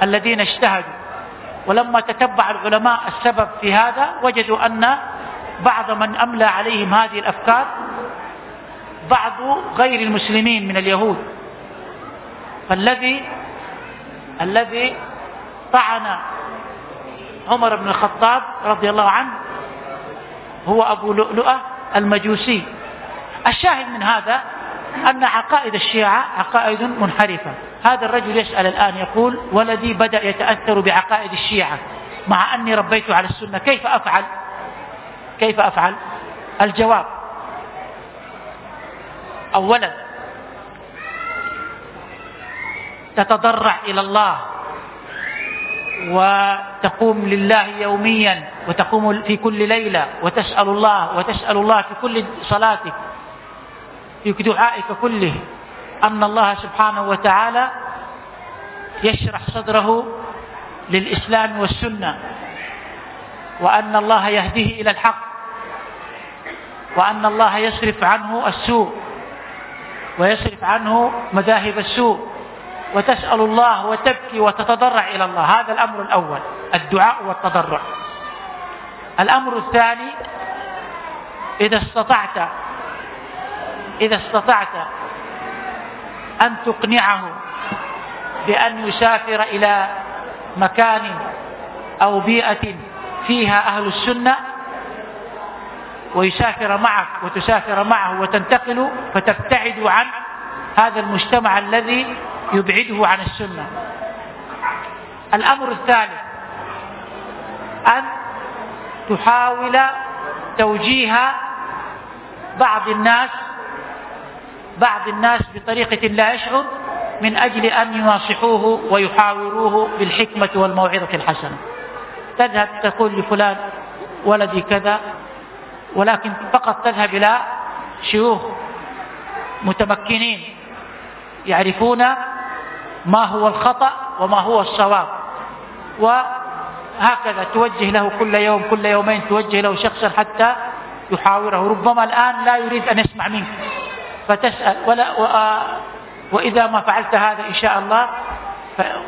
الذين اجتهدوا. ولما تتبع العلماء السبب في هذا وجدوا أن بعض من أملى عليهم هذه الأفكار بعض غير المسلمين من اليهود. فالذي الذي طعن عمر بن الخطاب رضي الله عنه هو أبو لؤلؤة المجوسي. الشاهد من هذا أن عقائد الشيعة عقائد منحرفة. هذا الرجل يسأل الآن يقول ولدي بدأ يتأثر بعقائد الشيعة مع أني ربيته على السنة كيف أفعل؟ كيف أفعل؟ الجواب أولا تتضرع إلى الله وتقوم لله يوميا وتقوم في كل ليلة وتسأل الله وتسأل الله في كل صلاتك في دعائك كله أن الله سبحانه وتعالى يشرح صدره للإسلام والسنة وأن الله يهديه إلى الحق وأن الله يصرف عنه السوء ويصرف عنه مذاهب السوء وتسأل الله وتبكي وتتضرع إلى الله. هذا الأمر الأول الدعاء والتضرع. الأمر الثاني إذا استطعت إذا استطعت أن تقنعه بأن يسافر إلى مكان أو بيئة فيها أهل السنة ويسافر معك وتسافر معه وتنتقل فتبتعد عن هذا المجتمع الذي يبعده عن السنة. الأمر الثالث أن تحاول توجيه بعض الناس بعض الناس بطريقة لا يشعر من أجل أن يناصحوه ويحاوروه بالحكمة والموعظة الحسنة. تذهب تقول لفلان ولدي كذا ولكن فقط تذهب إلى شيوخ متمكنين. يعرفون ما هو الخطأ وما هو الصواب. وهكذا توجه له كل يوم كل يومين توجه له شخصا حتى يحاوره. ربما الآن لا يريد أن يسمع منك فتسأل. ولا وإذا ما فعلت هذا إن شاء الله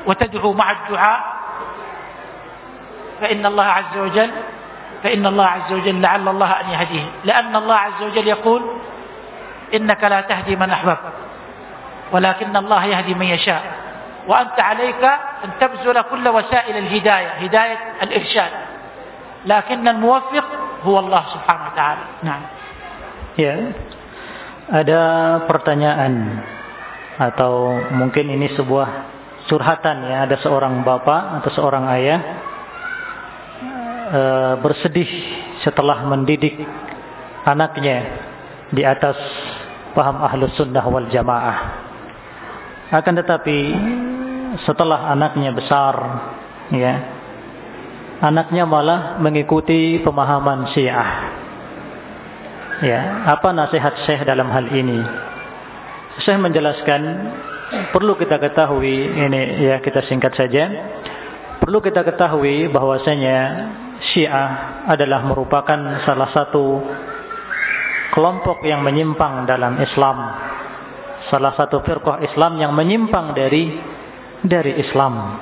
وتدعو مع الدعاء فإن الله عز وجل فإن الله عز وجل لعل الله أن يهديه. لأن الله عز وجل يقول إنك لا تهدي من أحببت ولكن الله يهدي من يشاء وأنت عليك أن تبذل كل وسائل الهداية هداية الإرشاد لكن الموفق هو الله سبحانه وتعالى نعم ya ada pertanyaan atau mungkin ini sebuah curhatan ya ada seorang bapak atau seorang ayah e, bersedih setelah mendidik anaknya di atas paham ahlus sunnah wal jamaah akan tetapi setelah anaknya besar ya anaknya malah mengikuti pemahaman syiah ya apa nasihat syekh dalam hal ini saya menjelaskan perlu kita ketahui ini ya kita singkat saja. Perlu kita ketahui bahwasanya Syiah adalah merupakan salah satu kelompok yang menyimpang dalam Islam. Salah satu firqah Islam yang menyimpang dari dari Islam.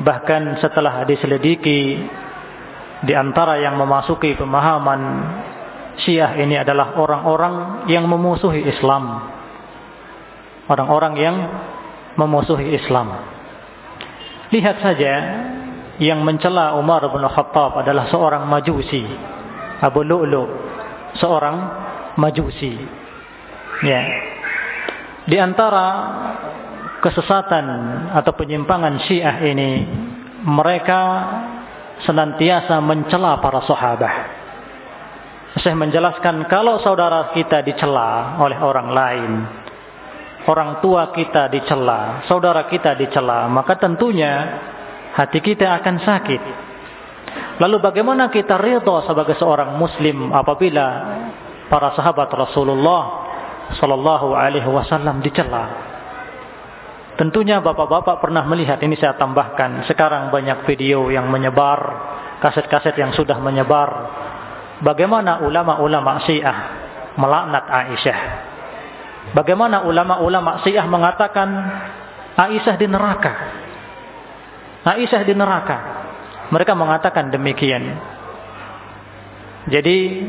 Bahkan setelah diselidiki di antara yang memasuki pemahaman Syiah ini adalah orang-orang yang memusuhi Islam. Orang-orang yang memusuhi Islam. Lihat saja yang mencela Umar bin Khattab adalah seorang majusi. Abu Lu'lu, seorang majusi. Ya. Di antara kesesatan atau penyimpangan Syiah ini, mereka senantiasa mencela para sahabat. Saya menjelaskan kalau saudara kita dicela oleh orang lain, orang tua kita dicela, saudara kita dicela, maka tentunya hati kita akan sakit. Lalu bagaimana kita ridha sebagai seorang muslim apabila para sahabat Rasulullah sallallahu alaihi wasallam dicela? Tentunya bapak-bapak pernah melihat ini saya tambahkan. Sekarang banyak video yang menyebar, kaset-kaset yang sudah menyebar bagaimana ulama-ulama Syiah melaknat Aisyah. Bagaimana ulama-ulama Syiah mengatakan Aisyah di neraka. Aisyah di neraka. Mereka mengatakan demikian. Jadi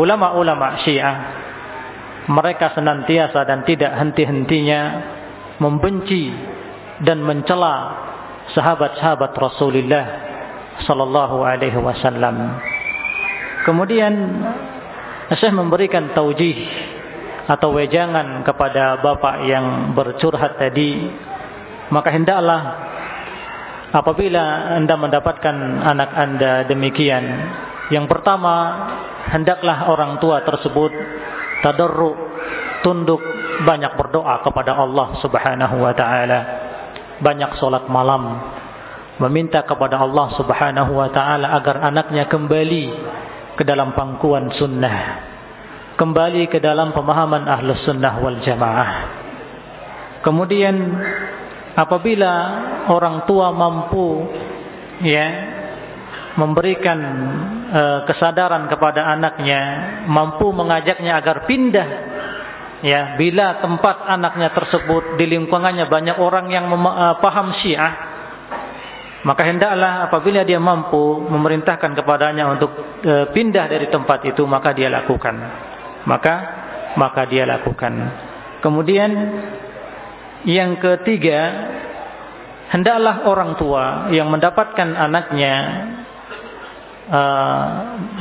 ulama-ulama Syiah mereka senantiasa dan tidak henti-hentinya membenci dan mencela sahabat-sahabat Rasulullah sallallahu alaihi wasallam. Kemudian saya memberikan taujih atau wejangan kepada bapak yang bercurhat tadi, maka hendaklah apabila anda mendapatkan anak anda demikian, yang pertama hendaklah orang tua tersebut tadarru, tunduk, banyak berdoa kepada Allah Subhanahu wa taala. Banyak solat malam, meminta kepada Allah Subhanahu wa taala agar anaknya kembali ke dalam pangkuan sunnah kembali ke dalam pemahaman ahlus sunnah wal jamaah kemudian apabila orang tua mampu ya memberikan uh, kesadaran kepada anaknya mampu mengajaknya agar pindah ya bila tempat anaknya tersebut di lingkungannya banyak orang yang uh, paham Syiah maka hendaklah apabila dia mampu memerintahkan kepadanya untuk e, pindah dari tempat itu maka dia lakukan. Maka maka dia lakukan. Kemudian yang ketiga hendaklah orang tua yang mendapatkan anaknya e,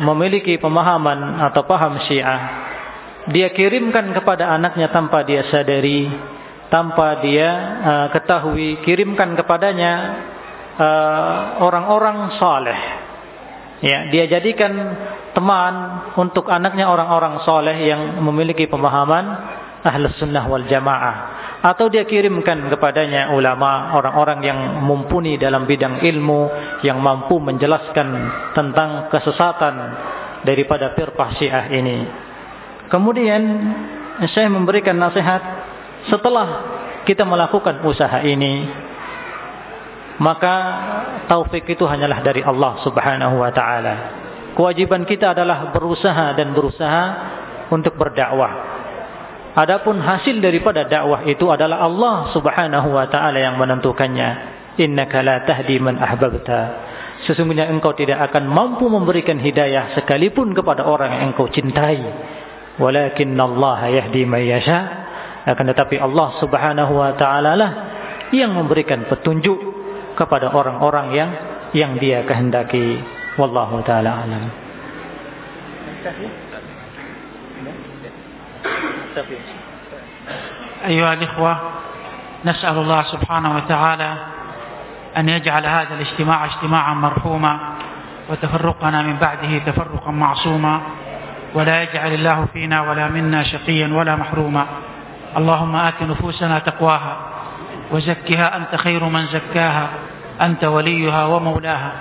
memiliki pemahaman atau paham Syiah dia kirimkan kepada anaknya tanpa dia sadari tanpa dia uh, ketahui kirimkan kepadanya uh, orang-orang uh, saleh. Ya dia jadikan teman untuk anaknya orang-orang saleh yang memiliki pemahaman ahlus sunnah wal jamaah atau dia kirimkan kepadanya ulama orang-orang yang mumpuni dalam bidang ilmu yang mampu menjelaskan tentang kesesatan daripada firqah Syiah ini kemudian saya memberikan nasihat setelah kita melakukan usaha ini, maka taufik itu hanyalah dari Allah Subhanahu wa taala. Kewajiban kita adalah berusaha dan berusaha untuk berdakwah. Adapun hasil daripada dakwah itu adalah Allah Subhanahu wa taala yang menentukannya. Innaka la tahdi man ahbabta. Sesungguhnya engkau tidak akan mampu memberikan hidayah sekalipun kepada orang yang engkau cintai. Walakin Allah yahdi man yasha akan tetapi Allah Subhanahu wa taala lah yang memberikan petunjuk kepada orang-orang yang yang Dia kehendaki. Wallahu taala alam. أيها الإخوة نسأل الله سبحانه وتعالى أن يجعل هذا الاجتماع اجتماعا مرحوما وتفرقنا من بعده تفرقا معصوما ولا يجعل الله فينا ولا منا شقيا ولا محروما. اللهم آت نفوسنا تقواها وزكها أنت خير من زكاها أنت وليها ومولاها.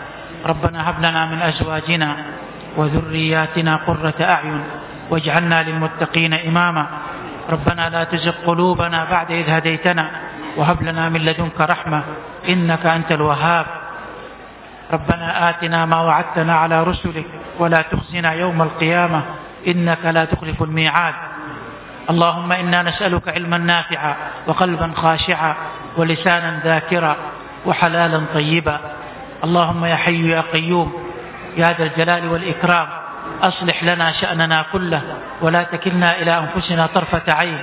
ربنا هب لنا من أزواجنا وذرياتنا قرة أعين. واجعلنا للمتقين إماما. ربنا لا تزغ قلوبنا بعد إذ هديتنا وهب لنا من لدنك رحمة إنك أنت الوهاب. ربنا آتنا ما وعدتنا على رسلك ولا تخزنا يوم القيامة إنك لا تخلف الميعاد. اللهم إنا نسألك علما نافعا وقلبا خاشعا ولسانا ذاكرا وحلالا طيبا. اللهم يا حي يا قيوم يا ذا الجلال والإكرام أصلح لنا شأننا كله ولا تكلنا إلى أنفسنا طرفة عين.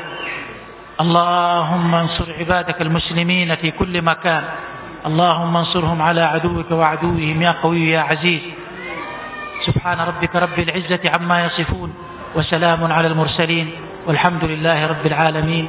اللهم انصر عبادك المسلمين في كل مكان. اللهم انصرهم على عدوك وعدوهم يا قوي يا عزيز. سبحان ربك رب العزة عما يصفون وسلام على المرسلين والحمد لله رب العالمين.